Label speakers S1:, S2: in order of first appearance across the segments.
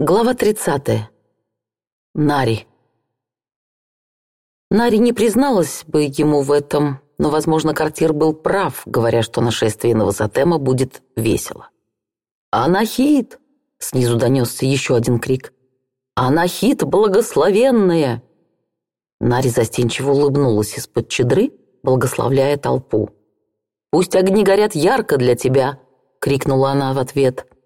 S1: Глава 30. Нари. Нари не призналась бы ему в этом, но, возможно, Картир был прав, говоря, что нашествие Новозатема будет весело. «Анахит!» — снизу донесся еще один крик. «Анахит благословенная!» Нари застенчиво улыбнулась из-под чедры, благословляя толпу. «Пусть огни горят ярко для тебя!» — крикнула она в ответ —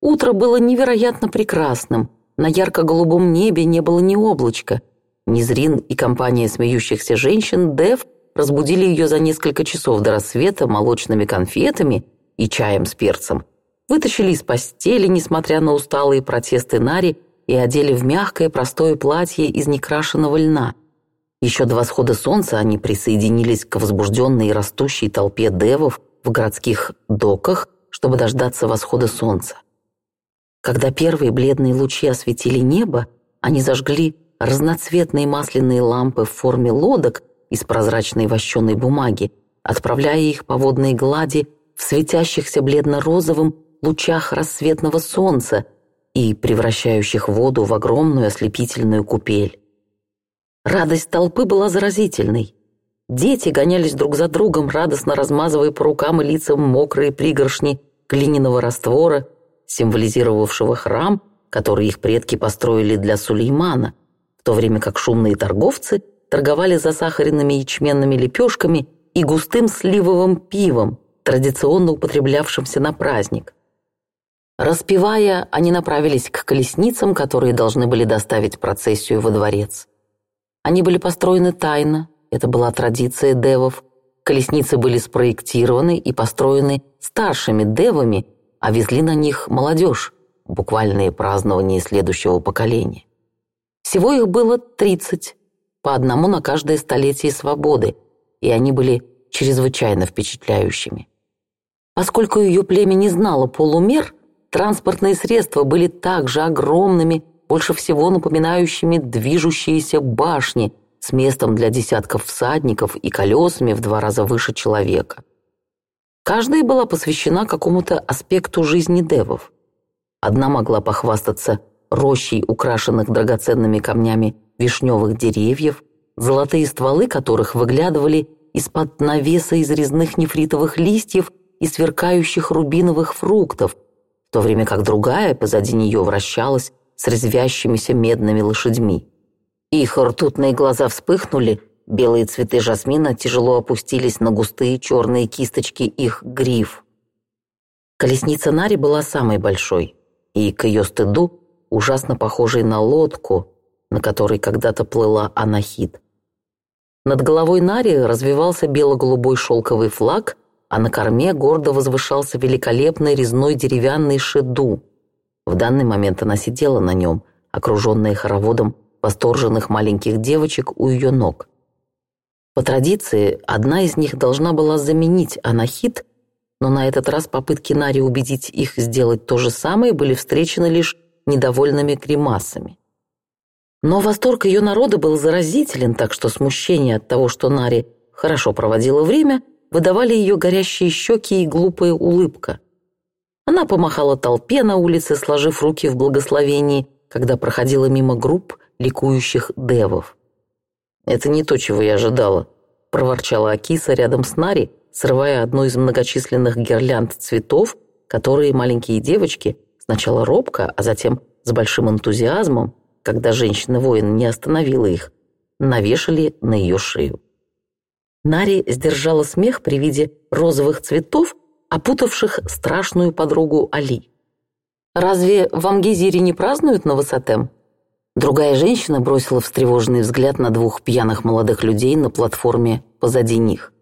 S1: Утро было невероятно прекрасным. На ярко-голубом небе не было ни облачка. Низрин и компания смеющихся женщин Дев разбудили ее за несколько часов до рассвета молочными конфетами и чаем с перцем. Вытащили из постели, несмотря на усталые протесты Нари, и одели в мягкое простое платье из некрашенного льна. Еще до восхода солнца они присоединились к возбужденной и растущей толпе девов в городских доках, чтобы дождаться восхода солнца. Когда первые бледные лучи осветили небо, они зажгли разноцветные масляные лампы в форме лодок из прозрачной вощеной бумаги, отправляя их по водной глади в светящихся бледно-розовым лучах рассветного солнца и превращающих воду в огромную ослепительную купель. Радость толпы была заразительной. Дети гонялись друг за другом, радостно размазывая по рукам и лицам мокрые пригоршни глиняного раствора – символизировавшего храм, который их предки построили для Сулеймана, в то время как шумные торговцы торговали засахаренными ячменными лепешками и густым сливовым пивом, традиционно употреблявшимся на праздник. Распивая, они направились к колесницам, которые должны были доставить процессию во дворец. Они были построены тайно, это была традиция девов. Колесницы были спроектированы и построены старшими девами, а везли на них молодежь, буквальные празднования следующего поколения. Всего их было 30, по одному на каждое столетие свободы, и они были чрезвычайно впечатляющими. Поскольку ее племя не знало полумер, транспортные средства были также огромными, больше всего напоминающими движущиеся башни с местом для десятков всадников и колесами в два раза выше человека. Каждая была посвящена какому-то аспекту жизни девов. Одна могла похвастаться рощей, украшенных драгоценными камнями вишневых деревьев, золотые стволы которых выглядывали из-под навеса из резных нефритовых листьев и сверкающих рубиновых фруктов, в то время как другая позади нее вращалась с резвящимися медными лошадьми. Их ртутные глаза вспыхнули, Белые цветы жасмина тяжело опустились на густые черные кисточки их гриф. Колесница Нари была самой большой, и, к ее стыду, ужасно похожей на лодку, на которой когда-то плыла анахит. Над головой Нари развивался бело-голубой шелковый флаг, а на корме гордо возвышался великолепный резной деревянный шеду. В данный момент она сидела на нем, окруженная хороводом восторженных маленьких девочек у ее ног. По традиции, одна из них должна была заменить анахит, но на этот раз попытки Нари убедить их сделать то же самое были встречены лишь недовольными гримасами. Но восторг ее народа был заразителен, так что смущение от того, что Нари хорошо проводила время, выдавали ее горящие щеки и глупая улыбка. Она помахала толпе на улице, сложив руки в благословении, когда проходила мимо групп ликующих девов. «Это не то, чего я ожидала», – проворчала Акиса рядом с Нари, срывая одну из многочисленных гирлянд цветов, которые маленькие девочки сначала робко, а затем с большим энтузиазмом, когда женщина-воин не остановила их, навешали на ее шею. Нари сдержала смех при виде розовых цветов, опутавших страшную подругу Али. «Разве в Амгизире не празднуют на высотем?» Другая женщина бросила встревоженный взгляд на двух пьяных молодых людей на платформе позади них.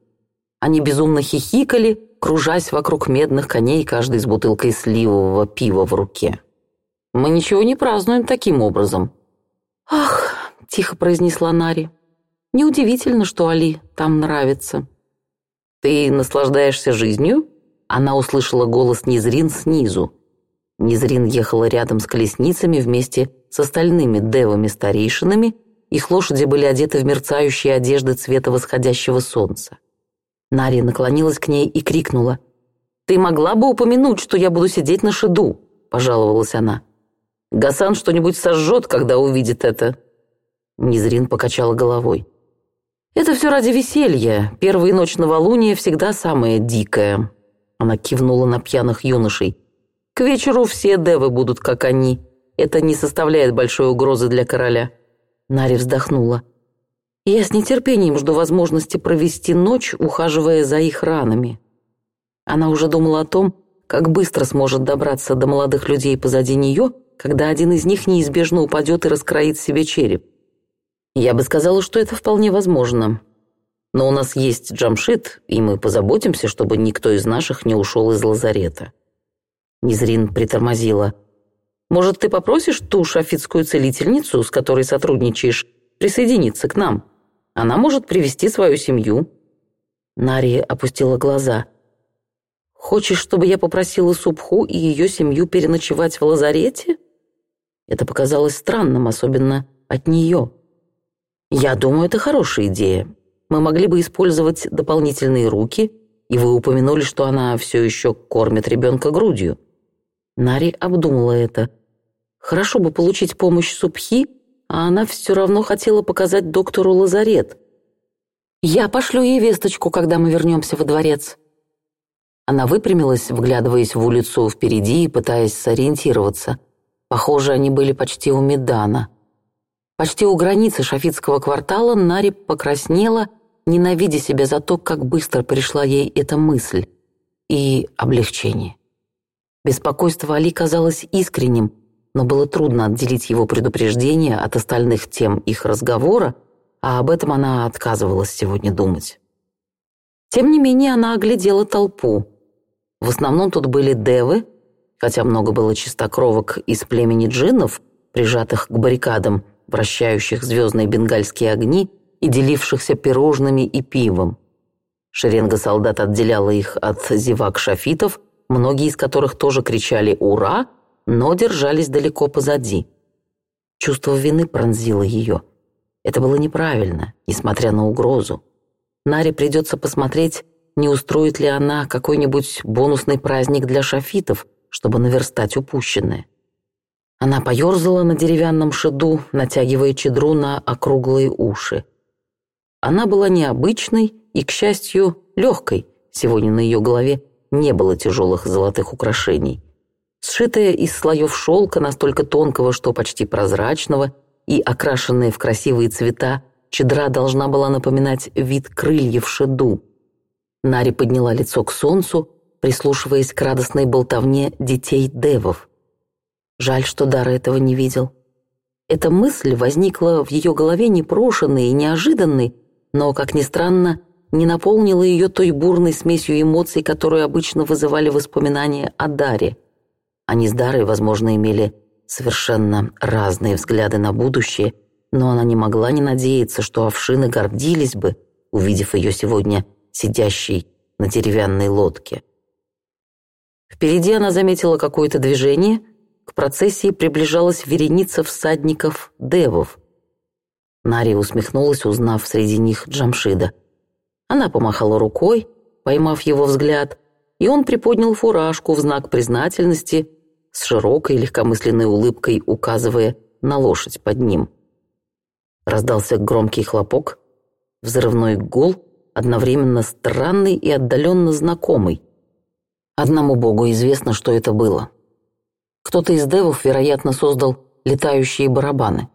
S1: Они безумно хихикали, кружась вокруг медных коней, каждый с бутылкой сливового пива в руке. «Мы ничего не празднуем таким образом». «Ах!» — тихо произнесла Нари. «Неудивительно, что Али там нравится». «Ты наслаждаешься жизнью?» Она услышала голос Низрин снизу, Низрин ехала рядом с колесницами вместе с остальными девами-старейшинами, их лошади были одеты в мерцающие одежды цвета восходящего солнца. Нари наклонилась к ней и крикнула. «Ты могла бы упомянуть, что я буду сидеть на шеду?» — пожаловалась она. «Гасан что-нибудь сожжет, когда увидит это». Низрин покачала головой. «Это все ради веселья. Первая ночь новолуния всегда самая дикая». Она кивнула на пьяных юношей — к вечеру все девы будут как они. Это не составляет большой угрозы для короля». Нари вздохнула. «Я с нетерпением жду возможности провести ночь, ухаживая за их ранами». Она уже думала о том, как быстро сможет добраться до молодых людей позади нее, когда один из них неизбежно упадет и раскроит себе череп. Я бы сказала, что это вполне возможно. Но у нас есть Джамшит, и мы позаботимся, чтобы никто из наших не ушел из лазарета. Низрин притормозила. «Может, ты попросишь ту шафитскую целительницу, с которой сотрудничаешь, присоединиться к нам? Она может привести свою семью». Нария опустила глаза. «Хочешь, чтобы я попросила Субху и ее семью переночевать в лазарете?» Это показалось странным, особенно от нее. «Я думаю, это хорошая идея. Мы могли бы использовать дополнительные руки, и вы упомянули, что она все еще кормит ребенка грудью. Нари обдумала это. Хорошо бы получить помощь супхи, а она все равно хотела показать доктору лазарет. «Я пошлю ей весточку, когда мы вернемся во дворец». Она выпрямилась, вглядываясь в улицу впереди и пытаясь сориентироваться. Похоже, они были почти у Медана. Почти у границы шафитского квартала Нари покраснела, ненавидя себя за то, как быстро пришла ей эта мысль и облегчение. Беспокойство Али казалось искренним, но было трудно отделить его предупреждение от остальных тем их разговора, а об этом она отказывалась сегодня думать. Тем не менее, она оглядела толпу. В основном тут были девы, хотя много было чистокровок из племени джиннов, прижатых к баррикадам, вращающих звездные бенгальские огни и делившихся пирожными и пивом. Шеренга солдат отделяла их от зевак шафитов, многие из которых тоже кричали «Ура!», но держались далеко позади. Чувство вины пронзило ее. Это было неправильно, несмотря на угрозу. Наре придется посмотреть, не устроит ли она какой-нибудь бонусный праздник для шафитов, чтобы наверстать упущенное. Она поерзала на деревянном шеду, натягивая чедру на округлые уши. Она была необычной и, к счастью, легкой сегодня на ее голове не было тяжелых золотых украшений. Сшитая из слоев шелка настолько тонкого, что почти прозрачного, и окрашенная в красивые цвета, чедра должна была напоминать вид крыльев шеду. Нари подняла лицо к солнцу, прислушиваясь к радостной болтовне детей девов. Жаль, что Дара этого не видел. Эта мысль возникла в ее голове непрошенной и неожиданной, но, как ни странно, не наполнила ее той бурной смесью эмоций, которую обычно вызывали воспоминания о Даре. Они с Дарой, возможно, имели совершенно разные взгляды на будущее, но она не могла не надеяться, что овшины гордились бы, увидев ее сегодня сидящей на деревянной лодке. Впереди она заметила какое-то движение, к процессии приближалась вереница всадников-девов. Нари усмехнулась, узнав среди них Джамшида – она помахала рукой, поймав его взгляд, и он приподнял фуражку в знак признательности с широкой легкомысленной улыбкой, указывая на лошадь под ним. Раздался громкий хлопок, взрывной гул, одновременно странный и отдаленно знакомый. Одному богу известно, что это было. Кто-то из девов, вероятно, создал летающие барабаны.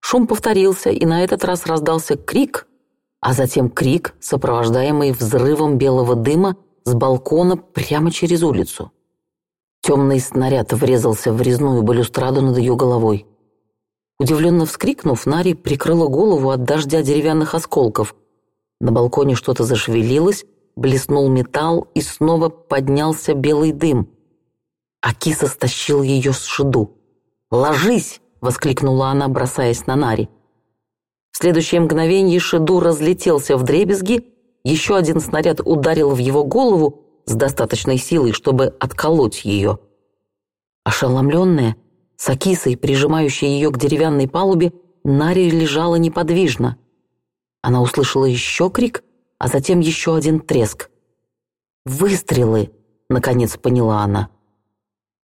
S1: Шум повторился, и на этот раз раздался крик — а затем крик, сопровождаемый взрывом белого дыма с балкона прямо через улицу. Темный снаряд врезался в резную балюстраду над ее головой. Удивленно вскрикнув, Нари прикрыла голову от дождя деревянных осколков. На балконе что-то зашевелилось, блеснул металл и снова поднялся белый дым. Акиса стащил ее с шеду. «Ложись!» — воскликнула она, бросаясь на Нари. В следующее мгновение Шеду разлетелся в дребезги, еще один снаряд ударил в его голову с достаточной силой, чтобы отколоть ее. Ошеломленная, с Акисой, прижимающей ее к деревянной палубе, Нари лежала неподвижно. Она услышала еще крик, а затем еще один треск. «Выстрелы!» — наконец поняла она.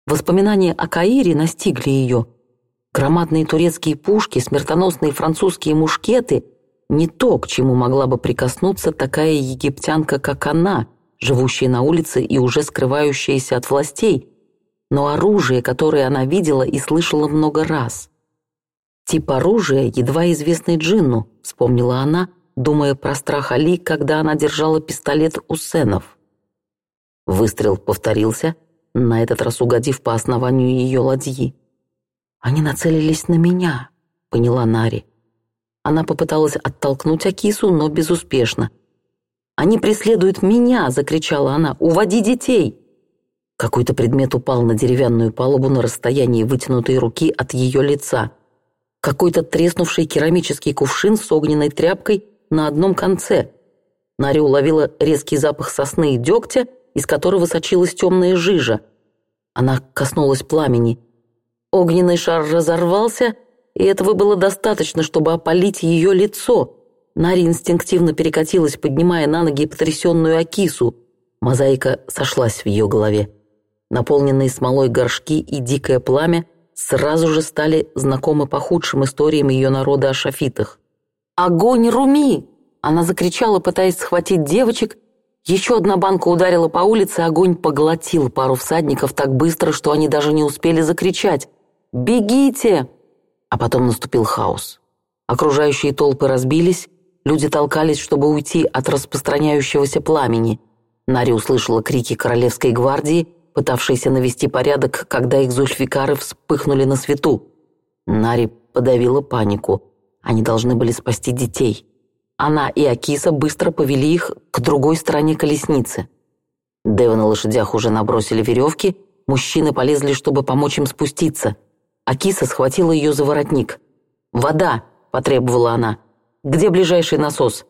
S1: Воспоминания о Каире настигли ее — Громадные турецкие пушки, смертоносные французские мушкеты – не то, к чему могла бы прикоснуться такая египтянка, как она, живущая на улице и уже скрывающаяся от властей, но оружие, которое она видела и слышала много раз. «Тип оружия, едва известный Джинну», – вспомнила она, думая про страх Али, когда она держала пистолет у сенов. Выстрел повторился, на этот раз угодив по основанию ее ладьи. «Они нацелились на меня», — поняла Нари. Она попыталась оттолкнуть Акису, но безуспешно. «Они преследуют меня!» — закричала она. «Уводи детей!» Какой-то предмет упал на деревянную палубу на расстоянии вытянутой руки от ее лица. Какой-то треснувший керамический кувшин с огненной тряпкой на одном конце. Нари уловила резкий запах сосны и дегтя, из которого сочилась темная жижа. Она коснулась пламени — Огненный шар разорвался, и этого было достаточно, чтобы опалить ее лицо. Нари инстинктивно перекатилась, поднимая на ноги потрясенную Акису. Мозаика сошлась в ее голове. Наполненные смолой горшки и дикое пламя сразу же стали знакомы по худшим историям ее народа о шафитах. «Огонь Руми!» Она закричала, пытаясь схватить девочек. Еще одна банка ударила по улице, огонь поглотил пару всадников так быстро, что они даже не успели закричать. «Бегите!» А потом наступил хаос. Окружающие толпы разбились, люди толкались, чтобы уйти от распространяющегося пламени. Нари услышала крики королевской гвардии, пытавшейся навести порядок, когда их зульфикары вспыхнули на свету. Нари подавила панику. Они должны были спасти детей. Она и Акиса быстро повели их к другой стороне колесницы. Девы на лошадях уже набросили веревки, мужчины полезли, чтобы помочь им спуститься – Акиса схватила ее за воротник. «Вода!» – потребовала она. «Где ближайший насос?»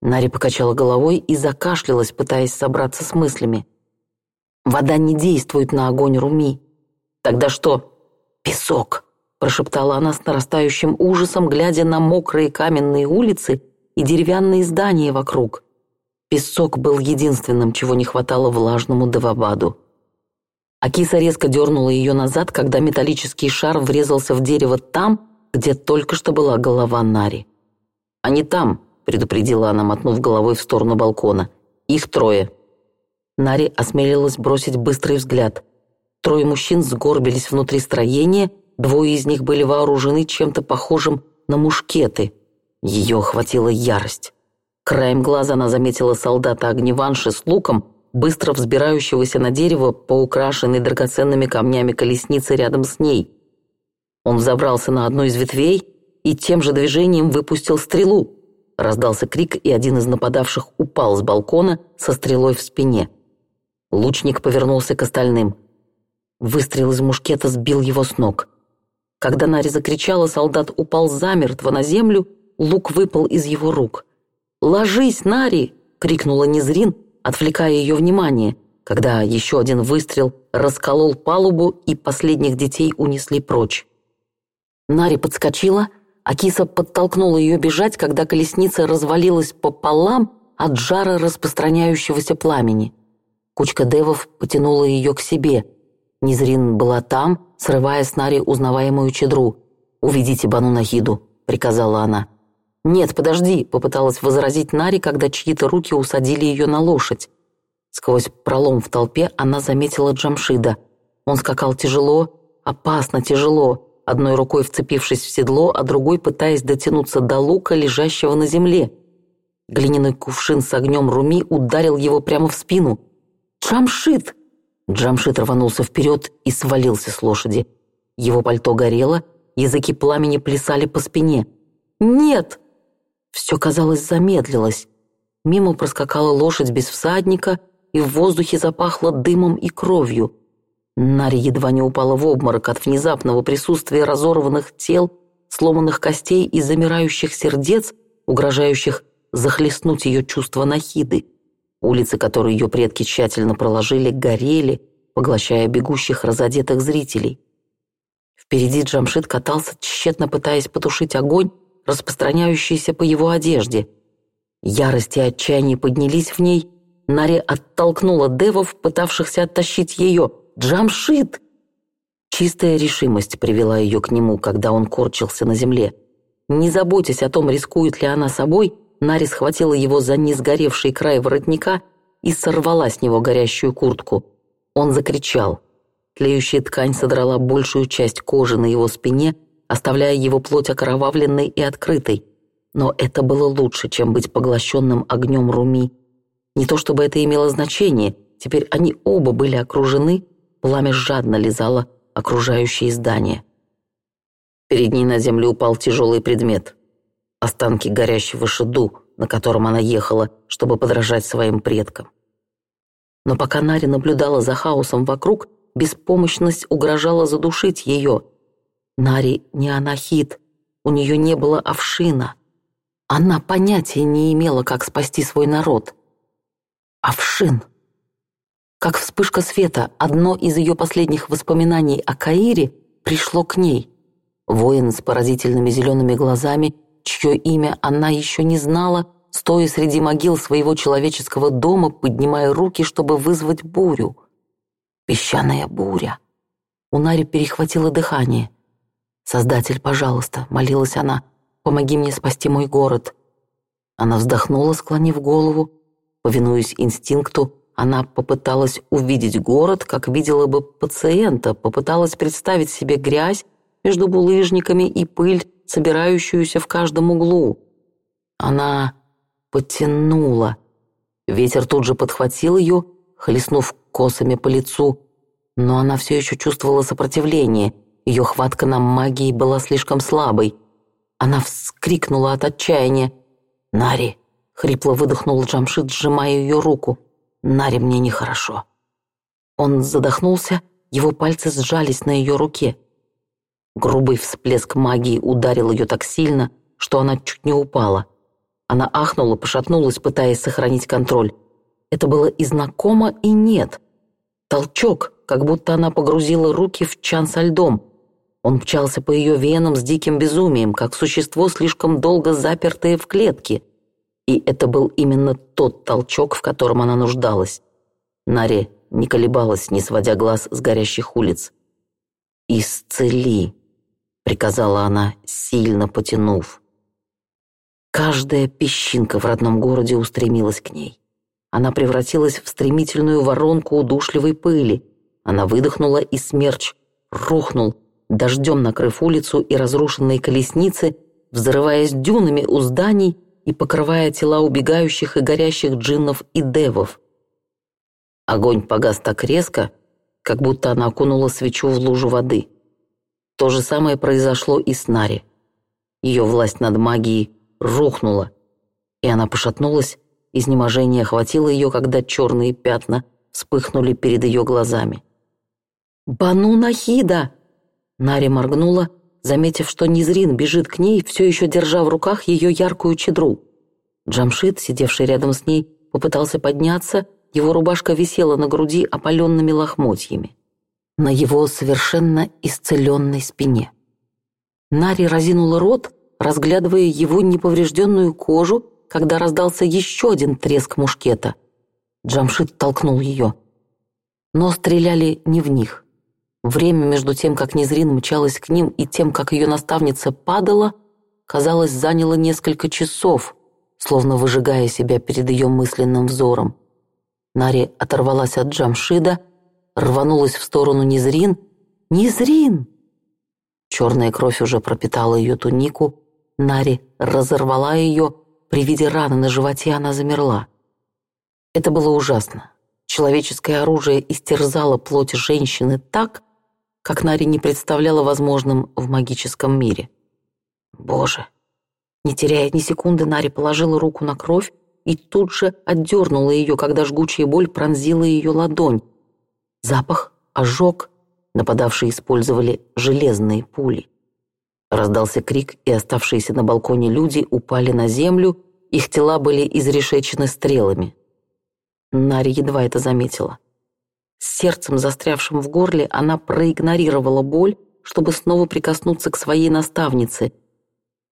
S1: Нари покачала головой и закашлялась, пытаясь собраться с мыслями. «Вода не действует на огонь Руми». «Тогда что?» «Песок!» – прошептала она с нарастающим ужасом, глядя на мокрые каменные улицы и деревянные здания вокруг. Песок был единственным, чего не хватало влажному Давабаду. Акиса резко дернула ее назад, когда металлический шар врезался в дерево там, где только что была голова Нари. «А Они там», — предупредила она, мотнув головой в сторону балкона. «Их трое». Нари осмелилась бросить быстрый взгляд. Трое мужчин сгорбились внутри строения, двое из них были вооружены чем-то похожим на мушкеты. Ее охватила ярость. Краем глаза она заметила солдата-огневанши с луком, быстро взбирающегося на дерево по украшенной драгоценными камнями колеснице рядом с ней. Он взобрался на одну из ветвей и тем же движением выпустил стрелу. Раздался крик, и один из нападавших упал с балкона со стрелой в спине. Лучник повернулся к остальным. Выстрел из мушкета сбил его с ног. Когда Нари закричала, солдат упал замертво на землю, лук выпал из его рук. «Ложись, Нари!» — крикнула Незрин, отвлекая ее внимание, когда еще один выстрел расколол палубу и последних детей унесли прочь. Нари подскочила, а киса подтолкнула ее бежать, когда колесница развалилась пополам от жара распространяющегося пламени. Кучка девов потянула ее к себе. Низрин была там, срывая с Нари узнаваемую чедру. «Уведите Бану Нахиду», — приказала она. «Нет, подожди», — попыталась возразить Нари, когда чьи-то руки усадили ее на лошадь. Сквозь пролом в толпе она заметила Джамшида. Он скакал тяжело, опасно тяжело, одной рукой вцепившись в седло, а другой пытаясь дотянуться до лука, лежащего на земле. Глиняный кувшин с огнем Руми ударил его прямо в спину. «Джамшид!» Джамшид рванулся вперед и свалился с лошади. Его пальто горело, языки пламени плясали по спине. «Нет!» Все, казалось, замедлилось. Мимо проскакала лошадь без всадника, и в воздухе запахло дымом и кровью. Нари едва не упала в обморок от внезапного присутствия разорванных тел, сломанных костей и замирающих сердец, угрожающих захлестнуть ее чувство нахиды. Улицы, которые ее предки тщательно проложили, горели, поглощая бегущих разодетых зрителей. Впереди Джамшит катался, тщетно пытаясь потушить огонь, распространяющийся по его одежде. Ярость и отчаяние поднялись в ней. Нари оттолкнула девов, пытавшихся оттащить ее. «Джамшит!» Чистая решимость привела ее к нему, когда он корчился на земле. Не заботясь о том, рискует ли она собой, Нари схватила его за несгоревший край воротника и сорвала с него горящую куртку. Он закричал. Тлеющая ткань содрала большую часть кожи на его спине – оставляя его плоть окровавленной и открытой. Но это было лучше, чем быть поглощенным огнем Руми. Не то чтобы это имело значение, теперь они оба были окружены, пламя жадно лизало окружающие здания. Перед ней на землю упал тяжелый предмет. Останки горящего шеду, на котором она ехала, чтобы подражать своим предкам. Но пока Нари наблюдала за хаосом вокруг, беспомощность угрожала задушить ее, Нари не анахит, у нее не было овшина. Она понятия не имела, как спасти свой народ. Овшин. Как вспышка света, одно из ее последних воспоминаний о Каире пришло к ней. Воин с поразительными зелеными глазами, чье имя она еще не знала, стоя среди могил своего человеческого дома, поднимая руки, чтобы вызвать бурю. Песчаная буря. У Нари перехватило дыхание — «Создатель, пожалуйста», — молилась она, — «помоги мне спасти мой город». Она вздохнула, склонив голову. Повинуясь инстинкту, она попыталась увидеть город, как видела бы пациента, попыталась представить себе грязь между булыжниками и пыль, собирающуюся в каждом углу. Она потянула. Ветер тут же подхватил ее, хлестнув косами по лицу, но она все еще чувствовала сопротивление — ее хватка на магии была слишком слабой. Она вскрикнула от отчаяния. «Нари!» — хрипло выдохнул Джамшит, сжимая ее руку. «Нари, мне нехорошо». Он задохнулся, его пальцы сжались на ее руке. Грубый всплеск магии ударил ее так сильно, что она чуть не упала. Она ахнула, пошатнулась, пытаясь сохранить контроль. Это было и знакомо, и нет. Толчок, как будто она погрузила руки в чан со льдом. Он мчался по ее венам с диким безумием, как существо, слишком долго запертое в клетке. И это был именно тот толчок, в котором она нуждалась. Наре не колебалась, не сводя глаз с горящих улиц. «Исцели!» — приказала она, сильно потянув. Каждая песчинка в родном городе устремилась к ней. Она превратилась в стремительную воронку удушливой пыли. Она выдохнула, и смерч рухнул, дождем накрыв улицу и разрушенные колесницы, взрываясь дюнами у зданий и покрывая тела убегающих и горящих джиннов и девов. Огонь погас так резко, как будто она окунула свечу в лужу воды. То же самое произошло и с Нари. Ее власть над магией рухнула, и она пошатнулась, изнеможение охватило ее, когда черные пятна вспыхнули перед ее глазами. «Бану Нахида!» Нари моргнула, заметив, что Низрин бежит к ней, все еще держа в руках ее яркую чедру. Джамшит, сидевший рядом с ней, попытался подняться, его рубашка висела на груди опаленными лохмотьями. На его совершенно исцеленной спине. Нари разинула рот, разглядывая его неповрежденную кожу, когда раздался еще один треск мушкета. Джамшит толкнул ее. Но стреляли не в них. Время между тем, как Незрин мчалась к ним, и тем, как ее наставница падала, казалось, заняло несколько часов, словно выжигая себя перед ее мысленным взором. Нари оторвалась от Джамшида, рванулась в сторону Незрин. «Незрин!» Черная кровь уже пропитала ее тунику. Нари разорвала ее. При виде раны на животе она замерла. Это было ужасно. Человеческое оружие истерзало плоть женщины так, как Нари не представляла возможным в магическом мире. «Боже!» Не теряя ни секунды, Нари положила руку на кровь и тут же отдернула ее, когда жгучая боль пронзила ее ладонь. Запах, ожог, нападавшие использовали железные пули. Раздался крик, и оставшиеся на балконе люди упали на землю, их тела были изрешечены стрелами. Нари едва это заметила. С сердцем, застрявшим в горле, она проигнорировала боль, чтобы снова прикоснуться к своей наставнице.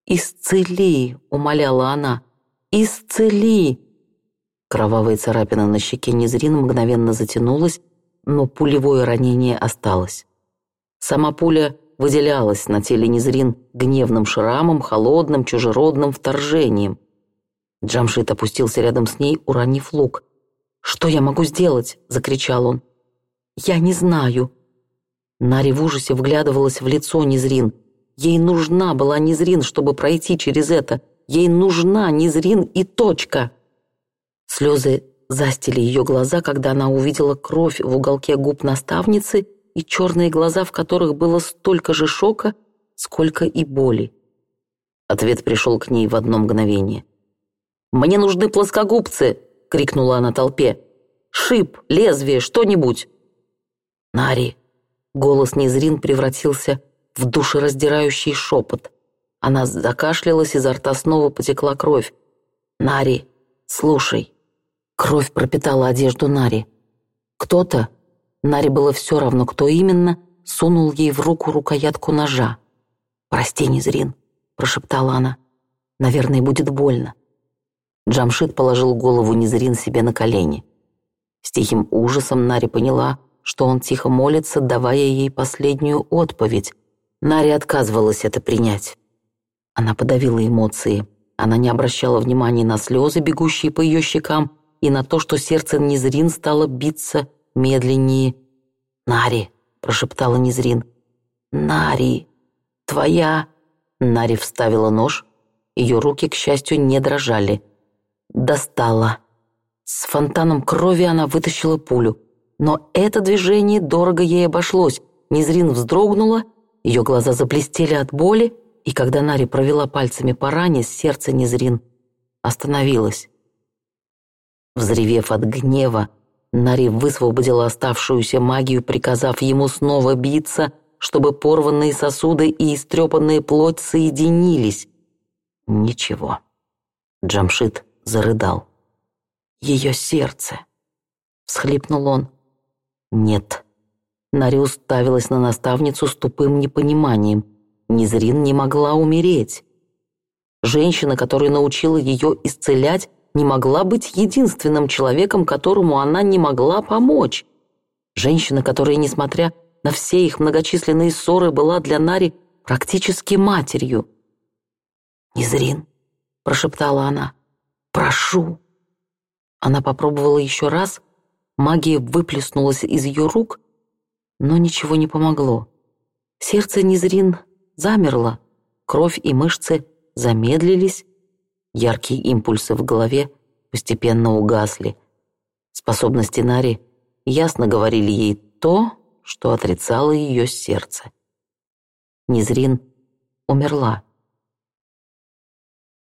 S1: «Исцели!» — умоляла она. «Исцели!» Кровавая царапина на щеке Незрин мгновенно затянулась, но пулевое ранение осталось. Сама пуля выделялась на теле Незрин гневным шрамом, холодным, чужеродным вторжением. Джамшит опустился рядом с ней, уронив лук. «Что я могу сделать?» — закричал он. Я не знаю». Нари в ужасе вглядывалась в лицо Незрин. Ей нужна была Незрин, чтобы пройти через это. Ей нужна Незрин и точка. Слезы застили ее глаза, когда она увидела кровь в уголке губ наставницы и черные глаза, в которых было столько же шока, сколько и боли. Ответ пришел к ней в одно мгновение. «Мне нужны плоскогубцы!» — крикнула она толпе. «Шип, лезвие, что-нибудь!» Нари!» Голос Незрин превратился в душераздирающий шепот. Она закашлялась, изо рта снова потекла кровь. «Нари, слушай!» Кровь пропитала одежду Нари. Кто-то, Нари было все равно, кто именно, сунул ей в руку рукоятку ножа. «Прости, Незрин», — прошептала она. «Наверное, будет больно». Джамшит положил голову Незрин себе на колени. С тихим ужасом Нари поняла — что он тихо молится, давая ей последнюю отповедь. Нари отказывалась это принять. Она подавила эмоции. Она не обращала внимания на слезы, бегущие по ее щекам, и на то, что сердце Низрин стало биться медленнее. «Нари!» — прошептала Низрин. «Нари! Твоя!» Нари вставила нож. Ее руки, к счастью, не дрожали. Достала. С фонтаном крови она вытащила пулю. Но это движение дорого ей обошлось. Незрин вздрогнула, ее глаза заблестели от боли, и когда Нари провела пальцами по ране, сердце Незрин остановилось. Взревев от гнева, Нари высвободила оставшуюся магию, приказав ему снова биться, чтобы порванные сосуды и истрепанная плоть соединились. Ничего. Джамшит зарыдал. «Ее сердце!» — всхлипнул он. «Нет». Нари уставилась на наставницу с тупым непониманием. Незрин не могла умереть. Женщина, которая научила ее исцелять, не могла быть единственным человеком, которому она не могла помочь. Женщина, которая, несмотря на все их многочисленные ссоры, была для Нари практически матерью. «Незрин», — прошептала она, — «прошу». Она попробовала еще раз, Магия выплеснулась из ее рук, но ничего не помогло. Сердце Низрин замерло, кровь и мышцы замедлились, яркие импульсы в голове постепенно угасли. Способности Нари ясно говорили ей то, что отрицало ее сердце. Низрин умерла.